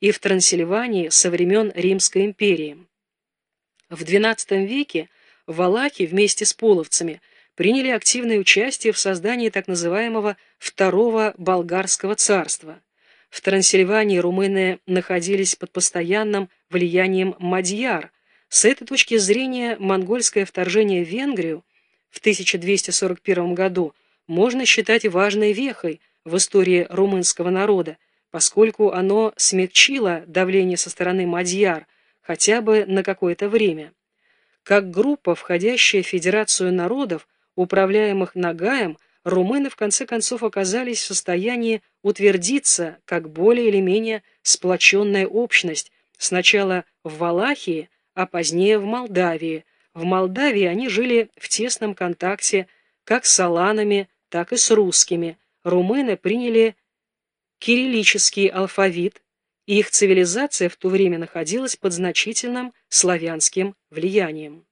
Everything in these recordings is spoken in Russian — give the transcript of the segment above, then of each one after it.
и в Трансильвании со времен Римской империи. В XII веке валаки вместе с половцами приняли активное участие в создании так называемого Второго Болгарского царства. В Трансильвании румыны находились под постоянным влиянием мадьяр. С этой точки зрения монгольское вторжение в Венгрию в 1241 году можно считать важной вехой в истории румынского народа, поскольку оно смягчило давление со стороны мадьяр хотя бы на какое-то время. Как группа, входящая в Федерацию народов, управляемых Нагаем, румыны в конце концов оказались в состоянии утвердиться как более или менее сплоченная общность, сначала в Валахии, а позднее в Молдавии. В Молдавии они жили в тесном контакте как с аланами, так и с русскими. Румыны приняли кириллический алфавит, и их цивилизация в то время находилась под значительным славянским влиянием.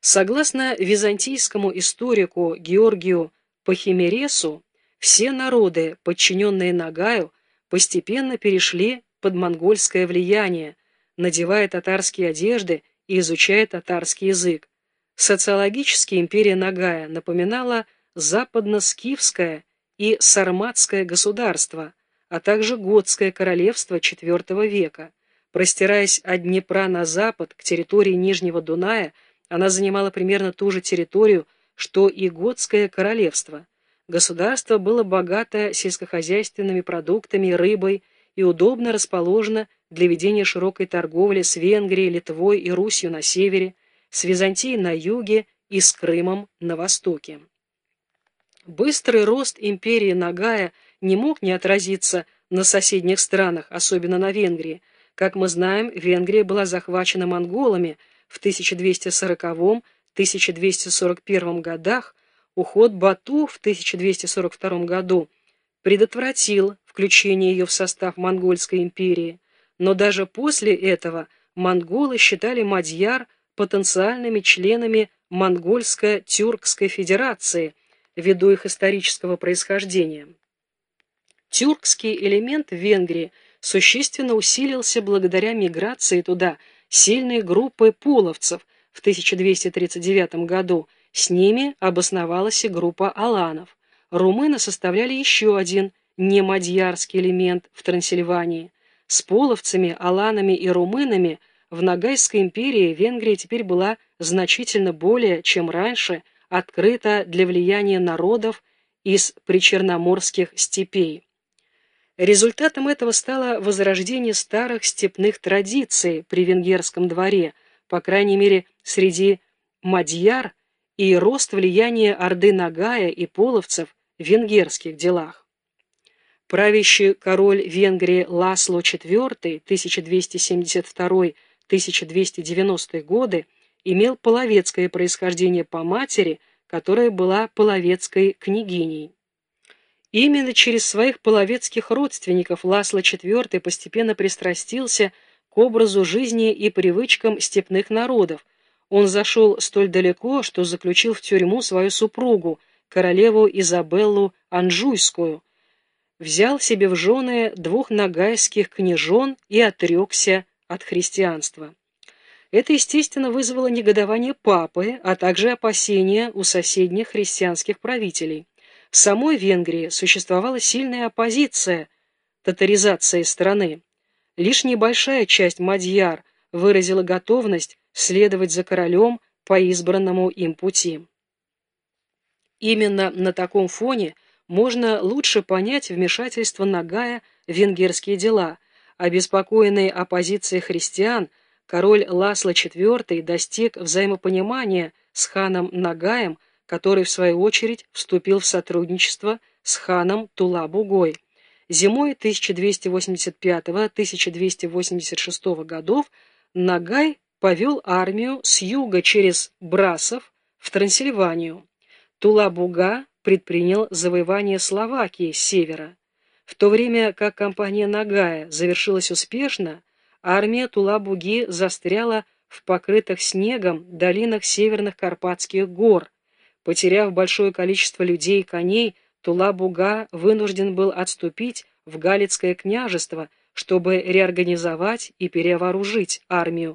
Согласно византийскому историку Георгию Пахимересу, все народы, подчиненные Нагаю, постепенно перешли под монгольское влияние, надевая татарские одежды и изучая татарский язык. Социологически империя Нагая напоминала западно-скифское и сарматское государство, а также готское королевство IV века. Простираясь от Днепра на запад к территории Нижнего Дуная, она занимала примерно ту же территорию, что и готское королевство. Государство было богато сельскохозяйственными продуктами, рыбой и удобно расположено для ведения широкой торговли с Венгрией, Литвой и Русью на севере, с Византией на юге и с Крымом на востоке. Быстрый рост империи Нагая не мог не отразиться на соседних странах, особенно на Венгрии. Как мы знаем, Венгрия была захвачена монголами в 1240-1241 годах, уход Бату в 1242 году предотвратил включение ее в состав Монгольской империи, но даже после этого монголы считали мадьяр потенциальными членами Монгольско-Тюркской федерации – ввиду их исторического происхождения. Тюркский элемент в Венгрии существенно усилился благодаря миграции туда сильной группы половцев в 1239 году. С ними обосновалась и группа аланов. Румыны составляли еще один немадьярский элемент в Трансильвании. С половцами, аланами и румынами в Ногайской империи Венгрия теперь была значительно более, чем раньше – открыта для влияния народов из причерноморских степей. Результатом этого стало возрождение старых степных традиций при венгерском дворе, по крайней мере, среди мадьяр, и рост влияния Орды Нагая и половцев в венгерских делах. Правящий король Венгрии Ласло IV 1272-1290 годы имел половецкое происхождение по матери, которая была половецкой княгиней. Именно через своих половецких родственников Ласло IV постепенно пристрастился к образу жизни и привычкам степных народов. Он зашел столь далеко, что заключил в тюрьму свою супругу, королеву Изабеллу Анжуйскую, взял себе в жены двух нагайских княжон и отрекся от христианства. Это, естественно, вызвало негодование папы, а также опасения у соседних христианских правителей. В самой Венгрии существовала сильная оппозиция татаризации страны. Лишь небольшая часть мадьяр выразила готовность следовать за королем по избранному им пути. Именно на таком фоне можно лучше понять вмешательство Нагая в венгерские дела. Обеспокоенные оппозицией христиан – король Ласло IV достиг взаимопонимания с ханом Нагаем, который, в свою очередь, вступил в сотрудничество с ханом Тула-Бугой. Зимой 1285-1286 годов Нагай повел армию с юга через Брасов в Трансильванию. Тула-Буга предпринял завоевание Словакии с севера. В то время как кампания Нагая завершилась успешно, армия Тула-Буги застряла в покрытых снегом долинах северных Карпатских гор. Потеряв большое количество людей и коней, Тула-Буга вынужден был отступить в Галицкое княжество, чтобы реорганизовать и перевооружить армию.